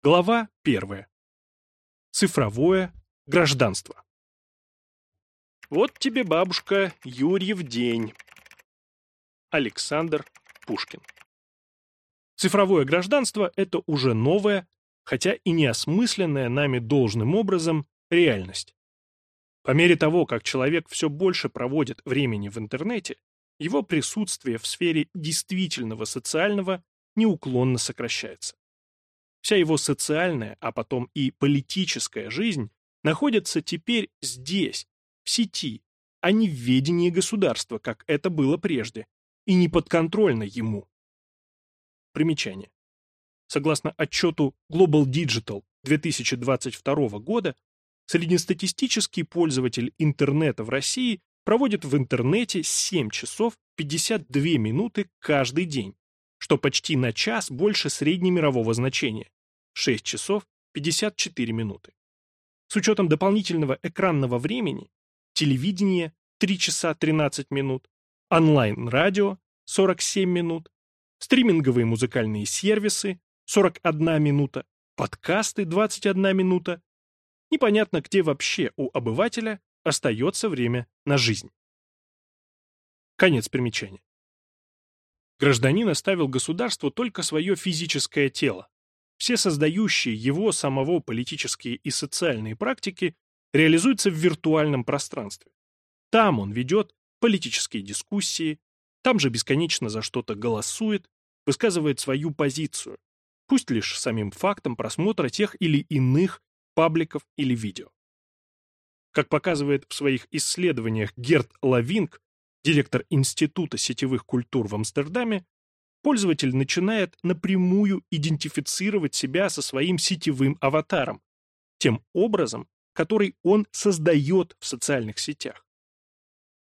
Глава 1. Цифровое гражданство. Вот тебе, бабушка, Юрьев день. Александр Пушкин. Цифровое гражданство – это уже новая, хотя и неосмысленная нами должным образом, реальность. По мере того, как человек все больше проводит времени в интернете, его присутствие в сфере действительного социального неуклонно сокращается. Вся его социальная, а потом и политическая жизнь находится теперь здесь, в сети, а не в ведении государства, как это было прежде, и не подконтрольно ему. Примечание. Согласно отчету Global Digital 2022 года, среднестатистический пользователь интернета в России проводит в интернете 7 часов 52 минуты каждый день, что почти на час больше среднемирового значения – 6 часов 54 минуты. С учетом дополнительного экранного времени, телевидение – 3 часа 13 минут, онлайн-радио – 47 минут, стриминговые музыкальные сервисы – 41 минута, подкасты – 21 минута. Непонятно, где вообще у обывателя остается время на жизнь. Конец примечания. Гражданин оставил государству только свое физическое тело. Все создающие его самого политические и социальные практики реализуются в виртуальном пространстве. Там он ведет политические дискуссии, там же бесконечно за что-то голосует, высказывает свою позицию, пусть лишь самим фактом просмотра тех или иных пабликов или видео. Как показывает в своих исследованиях Герт Лавинг, директор Института сетевых культур в Амстердаме, пользователь начинает напрямую идентифицировать себя со своим сетевым аватаром, тем образом, который он создает в социальных сетях.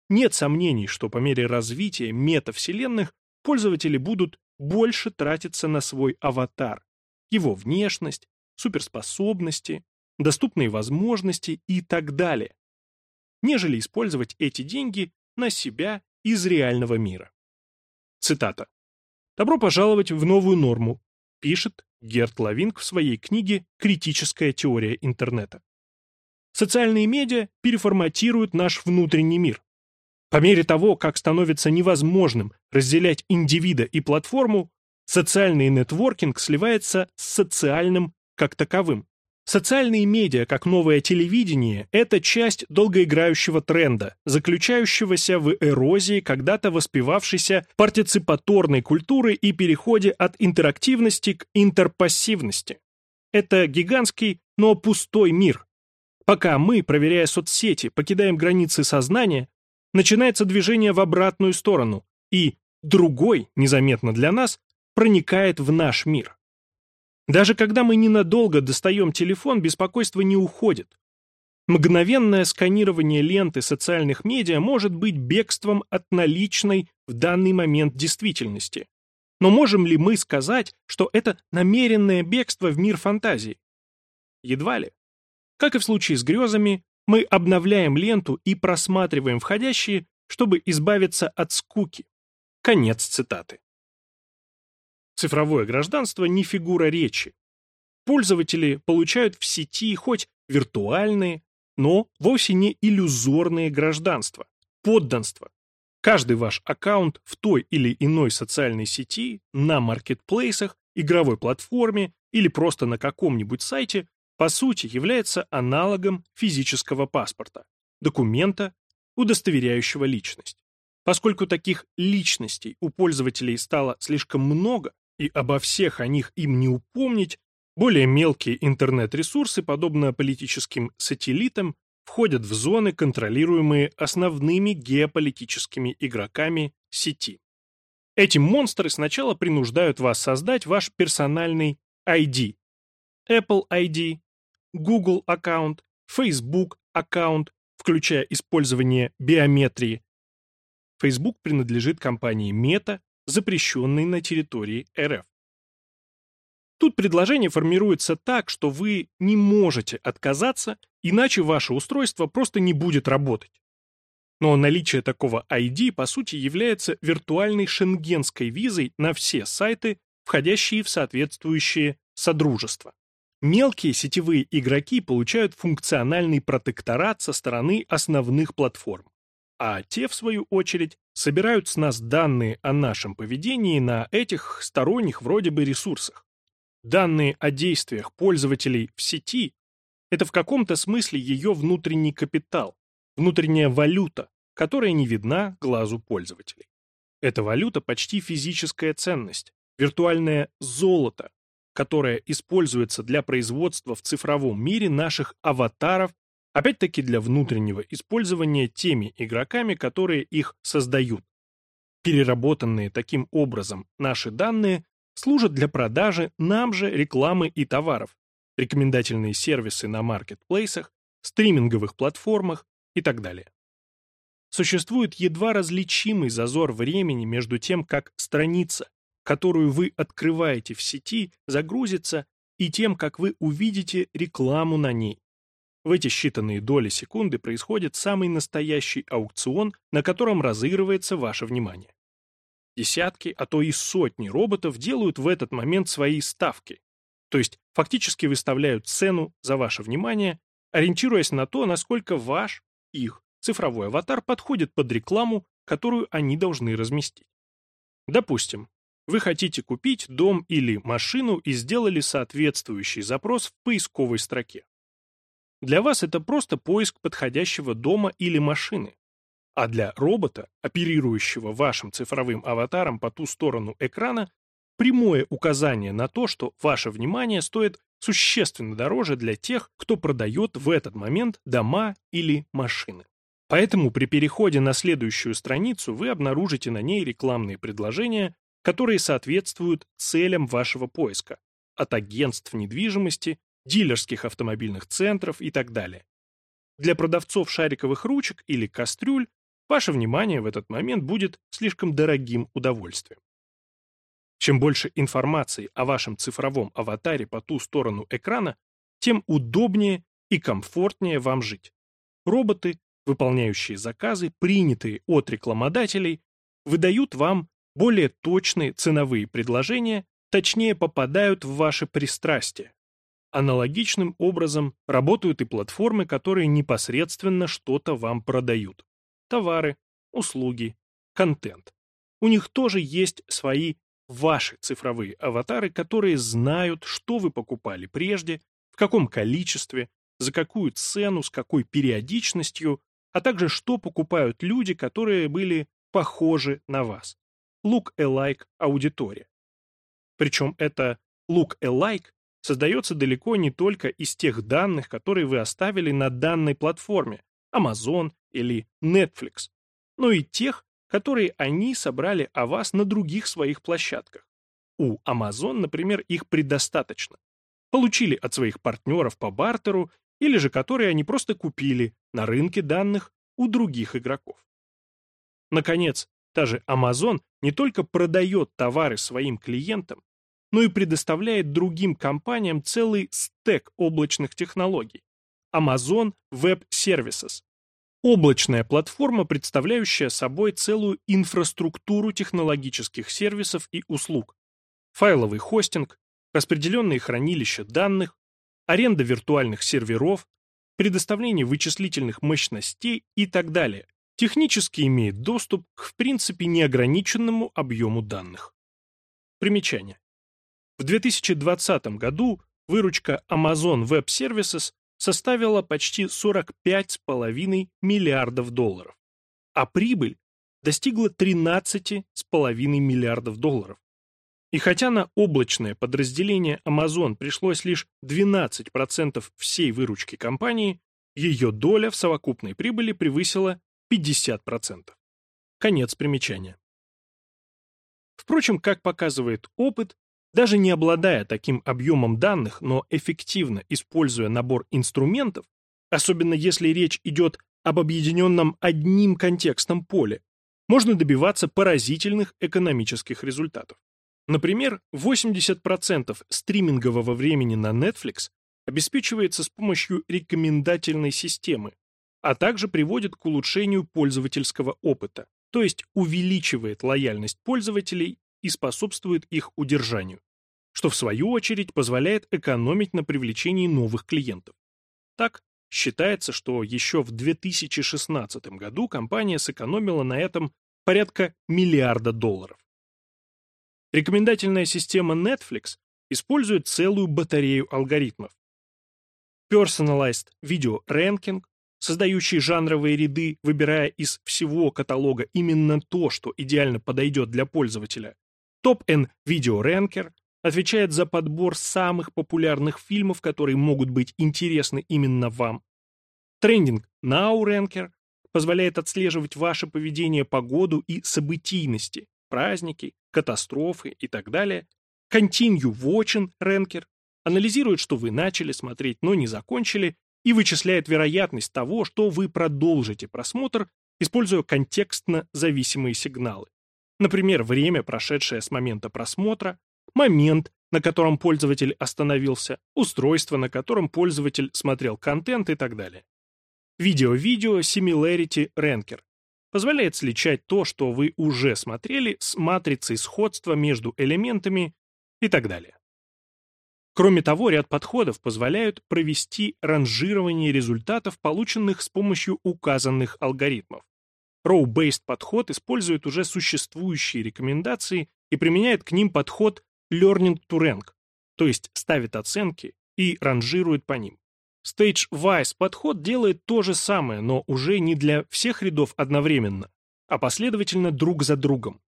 Нет сомнений, что по мере развития метавселенных пользователи будут больше тратиться на свой аватар, его внешность, суперспособности, доступные возможности и так далее, нежели использовать эти деньги на себя из реального мира. Цитата. «Добро пожаловать в новую норму», пишет Герт Лавинг в своей книге «Критическая теория интернета». Социальные медиа переформатируют наш внутренний мир. По мере того, как становится невозможным разделять индивида и платформу, социальный нетворкинг сливается с социальным как таковым. Социальные медиа, как новое телевидение, это часть долгоиграющего тренда, заключающегося в эрозии когда-то воспевавшейся партиципаторной культуры и переходе от интерактивности к интерпассивности. Это гигантский, но пустой мир. Пока мы, проверяя соцсети, покидаем границы сознания, начинается движение в обратную сторону, и другой, незаметно для нас, проникает в наш мир. Даже когда мы ненадолго достаем телефон, беспокойство не уходит. Мгновенное сканирование ленты социальных медиа может быть бегством от наличной в данный момент действительности. Но можем ли мы сказать, что это намеренное бегство в мир фантазии? Едва ли. Как и в случае с грезами, мы обновляем ленту и просматриваем входящие, чтобы избавиться от скуки. Конец цитаты. Цифровое гражданство не фигура речи. Пользователи получают в сети хоть виртуальные, но вовсе не иллюзорные гражданства, подданство. Каждый ваш аккаунт в той или иной социальной сети, на маркетплейсах, игровой платформе или просто на каком-нибудь сайте, по сути, является аналогом физического паспорта, документа, удостоверяющего личность. Поскольку таких личностей у пользователей стало слишком много, и обо всех о них им не упомнить, более мелкие интернет-ресурсы, подобно политическим сателлитам, входят в зоны, контролируемые основными геополитическими игроками сети. Эти монстры сначала принуждают вас создать ваш персональный ID. Apple ID, Google аккаунт, Facebook аккаунт, включая использование биометрии. Facebook принадлежит компании Meta, запрещенный на территории РФ. Тут предложение формируется так, что вы не можете отказаться, иначе ваше устройство просто не будет работать. Но наличие такого ID, по сути, является виртуальной шенгенской визой на все сайты, входящие в соответствующие содружества. Мелкие сетевые игроки получают функциональный протекторат со стороны основных платформ, а те, в свою очередь, собирают с нас данные о нашем поведении на этих сторонних вроде бы ресурсах. Данные о действиях пользователей в сети – это в каком-то смысле ее внутренний капитал, внутренняя валюта, которая не видна глазу пользователей. Эта валюта почти физическая ценность, виртуальное золото, которое используется для производства в цифровом мире наших аватаров, опять-таки для внутреннего использования теми игроками, которые их создают. Переработанные таким образом наши данные служат для продажи нам же рекламы и товаров, рекомендательные сервисы на маркетплейсах, стриминговых платформах и так далее. Существует едва различимый зазор времени между тем, как страница, которую вы открываете в сети, загрузится, и тем, как вы увидите рекламу на ней. В эти считанные доли секунды происходит самый настоящий аукцион, на котором разыгрывается ваше внимание. Десятки, а то и сотни роботов делают в этот момент свои ставки, то есть фактически выставляют цену за ваше внимание, ориентируясь на то, насколько ваш, их, цифровой аватар подходит под рекламу, которую они должны разместить. Допустим, вы хотите купить дом или машину и сделали соответствующий запрос в поисковой строке. Для вас это просто поиск подходящего дома или машины. А для робота, оперирующего вашим цифровым аватаром по ту сторону экрана, прямое указание на то, что ваше внимание стоит существенно дороже для тех, кто продает в этот момент дома или машины. Поэтому при переходе на следующую страницу вы обнаружите на ней рекламные предложения, которые соответствуют целям вашего поиска, от агентств недвижимости, дилерских автомобильных центров и так далее. Для продавцов шариковых ручек или кастрюль ваше внимание в этот момент будет слишком дорогим удовольствием. Чем больше информации о вашем цифровом аватаре по ту сторону экрана, тем удобнее и комфортнее вам жить. Роботы, выполняющие заказы, принятые от рекламодателей, выдают вам более точные ценовые предложения точнее попадают в ваши пристрастия. Аналогичным образом работают и платформы, которые непосредственно что-то вам продают. Товары, услуги, контент. У них тоже есть свои ваши цифровые аватары, которые знают, что вы покупали прежде, в каком количестве, за какую цену, с какой периодичностью, а также что покупают люди, которые были похожи на вас look-alike аудитория. Причем это look-alike создается далеко не только из тех данных, которые вы оставили на данной платформе, Amazon или Netflix, но и тех, которые они собрали о вас на других своих площадках. У Amazon, например, их предостаточно. Получили от своих партнеров по бартеру или же которые они просто купили на рынке данных у других игроков. Наконец, Та же Amazon не только продает товары своим клиентам, но и предоставляет другим компаниям целый стек облачных технологий. Amazon Web Services – облачная платформа, представляющая собой целую инфраструктуру технологических сервисов и услуг, файловый хостинг, распределенные хранилища данных, аренда виртуальных серверов, предоставление вычислительных мощностей и так далее, технически имеет доступ к в принципе неограниченному объему данных. Примечание. В 2020 году выручка Amazon Web Services составила почти 45,5 миллиардов долларов, а прибыль достигла 13,5 миллиардов долларов. И хотя на облачное подразделение Amazon пришлось лишь 12% всей выручки компании, ее доля в совокупной прибыли превысила 50%. Конец примечания. Впрочем, как показывает опыт, даже не обладая таким объемом данных, но эффективно используя набор инструментов, особенно если речь идет об объединенном одним контекстом поле, можно добиваться поразительных экономических результатов. Например, 80% стримингового времени на Netflix обеспечивается с помощью рекомендательной системы, а также приводит к улучшению пользовательского опыта, то есть увеличивает лояльность пользователей и способствует их удержанию. что в свою очередь позволяет экономить на привлечении новых клиентов. Так, считается, что еще в 2016 году компания сэкономила на этом порядка миллиарда долларов. Рекомендательная система Netflix использует целую батарею алгоритмов. Personalized Video Ranking, создающий жанровые ряды, выбирая из всего каталога именно то, что идеально подойдет для пользователя. Top N Video Ranker отвечает за подбор самых популярных фильмов, которые могут быть интересны именно вам. Trending Now Ranker позволяет отслеживать ваше поведение, погоду и событийности, праздники, катастрофы и так далее. Continue Watching Ranker анализирует, что вы начали смотреть, но не закончили, и вычисляет вероятность того, что вы продолжите просмотр, используя контекстно зависимые сигналы. Например, время, прошедшее с момента просмотра, момент, на котором пользователь остановился, устройство, на котором пользователь смотрел контент и так далее. Видео-видео Similarity Ranker позволяет сличать то, что вы уже смотрели, с матрицей сходства между элементами и так далее. Кроме того, ряд подходов позволяют провести ранжирование результатов, полученных с помощью указанных алгоритмов. Row-based подход использует уже существующие рекомендации и применяет к ним подход Learning to Rank, то есть ставит оценки и ранжирует по ним. Stage-wise подход делает то же самое, но уже не для всех рядов одновременно, а последовательно друг за другом.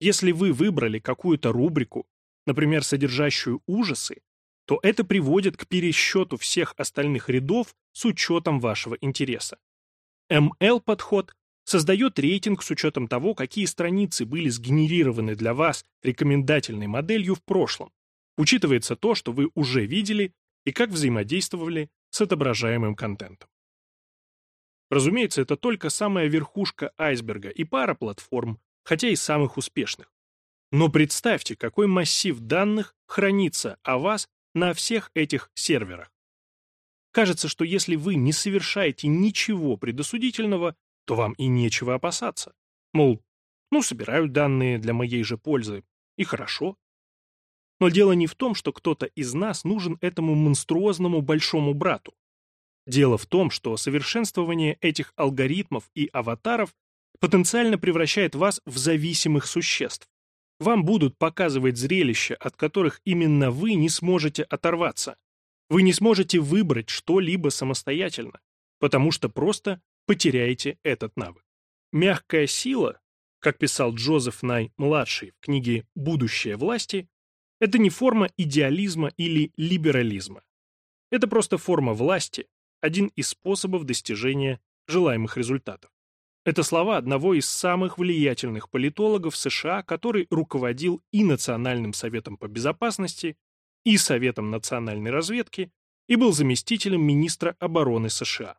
Если вы выбрали какую-то рубрику, например, содержащую ужасы, то это приводит к пересчету всех остальных рядов с учетом вашего интереса. ML-подход создает рейтинг с учетом того, какие страницы были сгенерированы для вас рекомендательной моделью в прошлом. Учитывается то, что вы уже видели и как взаимодействовали с отображаемым контентом. Разумеется, это только самая верхушка айсберга и пара платформ, хотя и самых успешных. Но представьте, какой массив данных хранится о вас на всех этих серверах. Кажется, что если вы не совершаете ничего предосудительного, то вам и нечего опасаться. Мол, ну, собирают данные для моей же пользы, и хорошо. Но дело не в том, что кто-то из нас нужен этому монструозному большому брату. Дело в том, что совершенствование этих алгоритмов и аватаров потенциально превращает вас в зависимых существ. Вам будут показывать зрелища, от которых именно вы не сможете оторваться. Вы не сможете выбрать что-либо самостоятельно, потому что просто потеряете этот навык. Мягкая сила, как писал Джозеф Най-младший в книге «Будущее власти», это не форма идеализма или либерализма. Это просто форма власти, один из способов достижения желаемых результатов. Это слова одного из самых влиятельных политологов США, который руководил и Национальным советом по безопасности, и Советом национальной разведки, и был заместителем министра обороны США.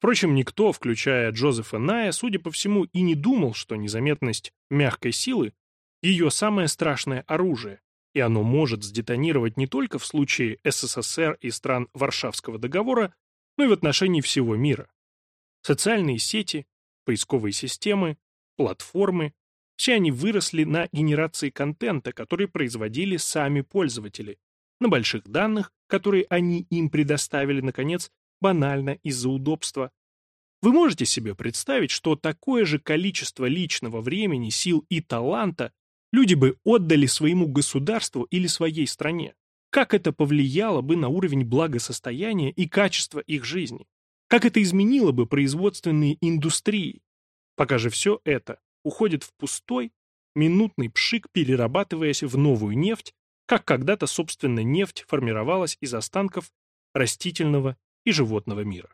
Впрочем, никто, включая Джозефа Ная, судя по всему, и не думал, что незаметность мягкой силы – ее самое страшное оружие, и оно может сдетонировать не только в случае СССР и стран Варшавского договора, но и в отношении всего мира. Социальные сети, поисковые системы, платформы, все они выросли на генерации контента, который производили сами пользователи, на больших данных, которые они им предоставили, наконец, банально из-за удобства. Вы можете себе представить, что такое же количество личного времени, сил и таланта люди бы отдали своему государству или своей стране? Как это повлияло бы на уровень благосостояния и качества их жизни? Как это изменило бы производственные индустрии? Пока же все это уходит в пустой, минутный пшик, перерабатываясь в новую нефть, как когда-то, собственно, нефть формировалась из останков растительного и животного мира.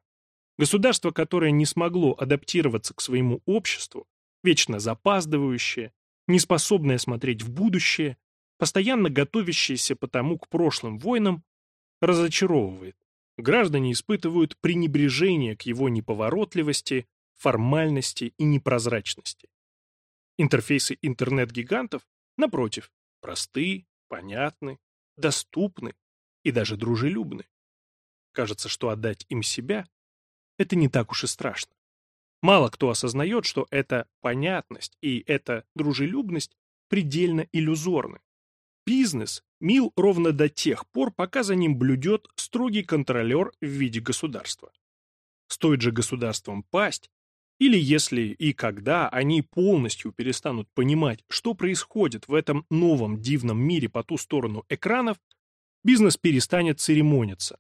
Государство, которое не смогло адаптироваться к своему обществу, вечно запаздывающее, неспособное смотреть в будущее, постоянно готовящееся потому к прошлым войнам, разочаровывает. Граждане испытывают пренебрежение к его неповоротливости, формальности и непрозрачности. Интерфейсы интернет-гигантов, напротив, просты, понятны, доступны и даже дружелюбны. Кажется, что отдать им себя – это не так уж и страшно. Мало кто осознает, что эта понятность и эта дружелюбность предельно иллюзорны. бизнес мил ровно до тех пор, пока за ним блюдет строгий контролер в виде государства. Стоит же государством пасть, или если и когда они полностью перестанут понимать, что происходит в этом новом дивном мире по ту сторону экранов, бизнес перестанет церемониться.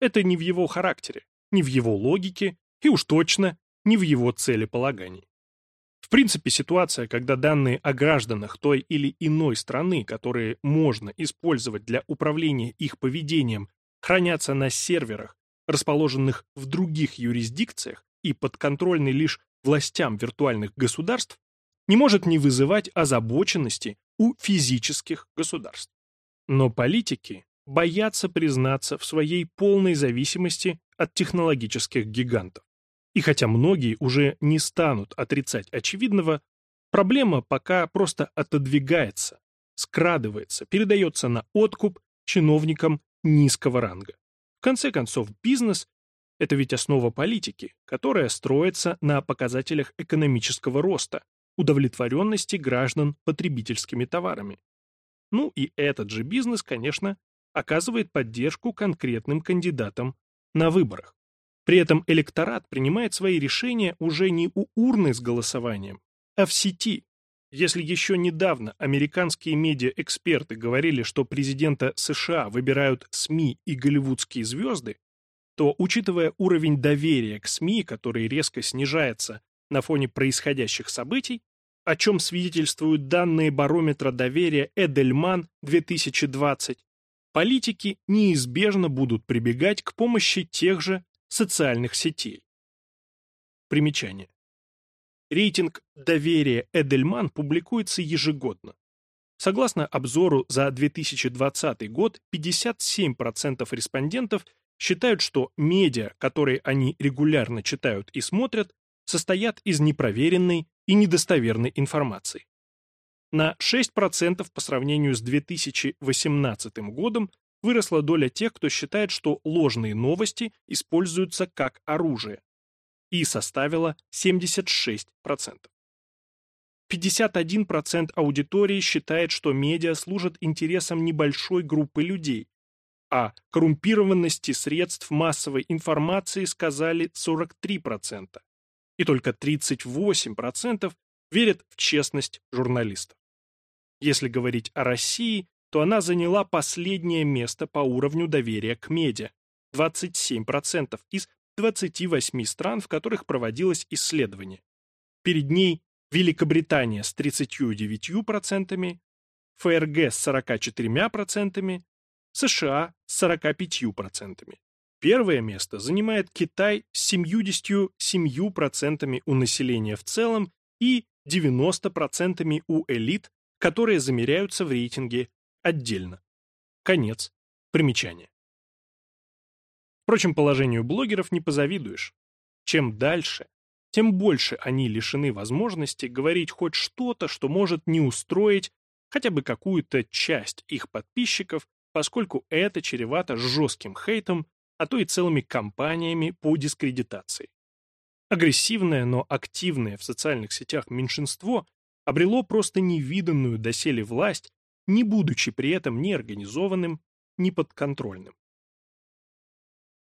Это не в его характере, не в его логике и уж точно не в его целеполагании. В принципе, ситуация, когда данные о гражданах той или иной страны, которые можно использовать для управления их поведением, хранятся на серверах, расположенных в других юрисдикциях и подконтрольны лишь властям виртуальных государств, не может не вызывать озабоченности у физических государств. Но политики боятся признаться в своей полной зависимости от технологических гигантов. И хотя многие уже не станут отрицать очевидного, проблема пока просто отодвигается, скрадывается, передается на откуп чиновникам низкого ранга. В конце концов, бизнес – это ведь основа политики, которая строится на показателях экономического роста, удовлетворенности граждан потребительскими товарами. Ну и этот же бизнес, конечно, оказывает поддержку конкретным кандидатам на выборах. При этом электорат принимает свои решения уже не у урны с голосованием, а в сети. Если еще недавно американские медиаэксперты говорили, что президента США выбирают СМИ и голливудские звезды, то, учитывая уровень доверия к СМИ, который резко снижается на фоне происходящих событий, о чем свидетельствуют данные барометра доверия Эдельман 2020, политики неизбежно будут прибегать к помощи тех же социальных сетей. Примечание. Рейтинг доверия Эдельман публикуется ежегодно. Согласно обзору за 2020 год, 57% респондентов считают, что медиа, которые они регулярно читают и смотрят, состоят из непроверенной и недостоверной информации. На 6% по сравнению с 2018 годом выросла доля тех, кто считает, что ложные новости используются как оружие, и составила 76%. 51% аудитории считает, что медиа служат интересам небольшой группы людей, а коррумпированности средств массовой информации сказали 43%, и только 38% верят в честность журналистов. Если говорить о России, то она заняла последнее место по уровню доверия к медиа – 27% из 28 стран, в которых проводилось исследование. Перед ней Великобритания с 39%, ФРГ с 44%, США с 45%. Первое место занимает Китай с 77% у населения в целом и 90% у элит, которые замеряются в рейтинге отдельно. Конец примечания. Впрочем, положению блогеров не позавидуешь. Чем дальше, тем больше они лишены возможности говорить хоть что-то, что может не устроить хотя бы какую-то часть их подписчиков, поскольку это чревато жестким хейтом, а то и целыми кампаниями по дискредитации. Агрессивное, но активное в социальных сетях меньшинство обрело просто невиданную доселе власть не будучи при этом ни организованным, ни подконтрольным.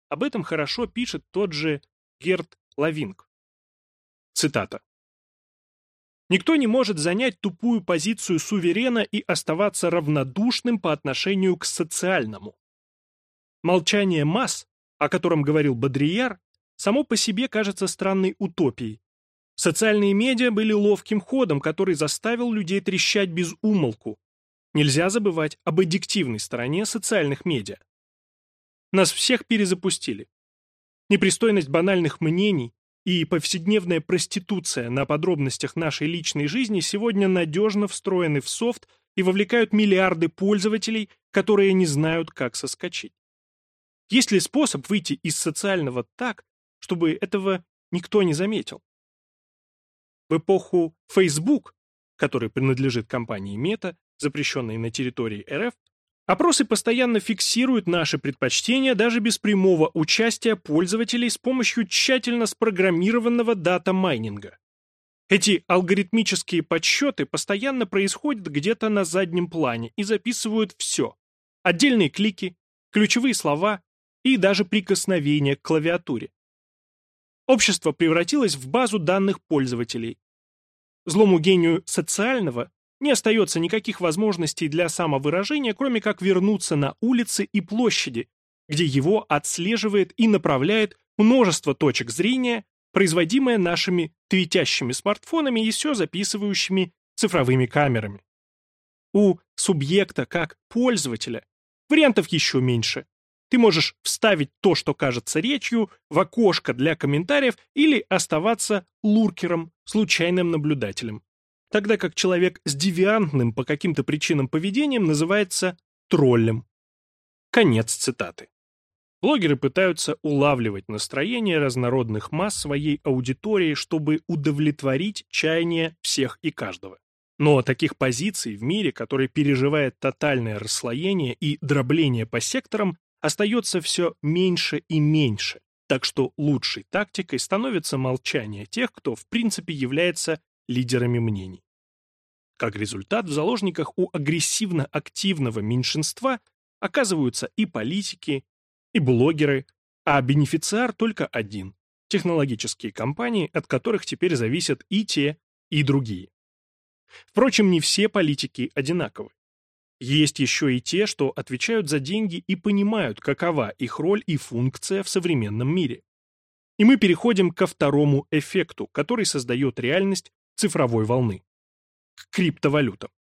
Об этом хорошо пишет тот же Герт Лавинг. Цитата. Никто не может занять тупую позицию суверена и оставаться равнодушным по отношению к социальному. Молчание масс, о котором говорил Бодрияр, само по себе кажется странной утопией. Социальные медиа были ловким ходом, который заставил людей трещать без умолку, Нельзя забывать об аддиктивной стороне социальных медиа. Нас всех перезапустили. Непристойность банальных мнений и повседневная проституция на подробностях нашей личной жизни сегодня надежно встроены в софт и вовлекают миллиарды пользователей, которые не знают, как соскочить. Есть ли способ выйти из социального так, чтобы этого никто не заметил? В эпоху Facebook, который принадлежит компании Meta, запрещенные на территории РФ, опросы постоянно фиксируют наши предпочтения даже без прямого участия пользователей с помощью тщательно спрограммированного дата-майнинга. Эти алгоритмические подсчеты постоянно происходят где-то на заднем плане и записывают все. Отдельные клики, ключевые слова и даже прикосновения к клавиатуре. Общество превратилось в базу данных пользователей. Злому гению социального не остается никаких возможностей для самовыражения, кроме как вернуться на улицы и площади, где его отслеживает и направляет множество точек зрения производимое нашими твитящими смартфонами и все записывающими цифровыми камерами. У субъекта как пользователя вариантов еще меньше. Ты можешь вставить то, что кажется речью, в окошко для комментариев или оставаться луркером, случайным наблюдателем. Тогда как человек с девиантным по каким-то причинам поведением называется троллем. Конец цитаты. Блогеры пытаются улавливать настроение разнородных масс своей аудитории, чтобы удовлетворить чаяния всех и каждого. Но таких позиций в мире, который переживает тотальное расслоение и дробление по секторам, остается все меньше и меньше. Так что лучшей тактикой становится молчание тех, кто в принципе является лидерами мнений. Как результат, в заложниках у агрессивно-активного меньшинства оказываются и политики, и блогеры, а бенефициар только один – технологические компании, от которых теперь зависят и те, и другие. Впрочем, не все политики одинаковы. Есть еще и те, что отвечают за деньги и понимают, какова их роль и функция в современном мире. И мы переходим ко второму эффекту, который создает реальность цифровой волны – к криптовалютам.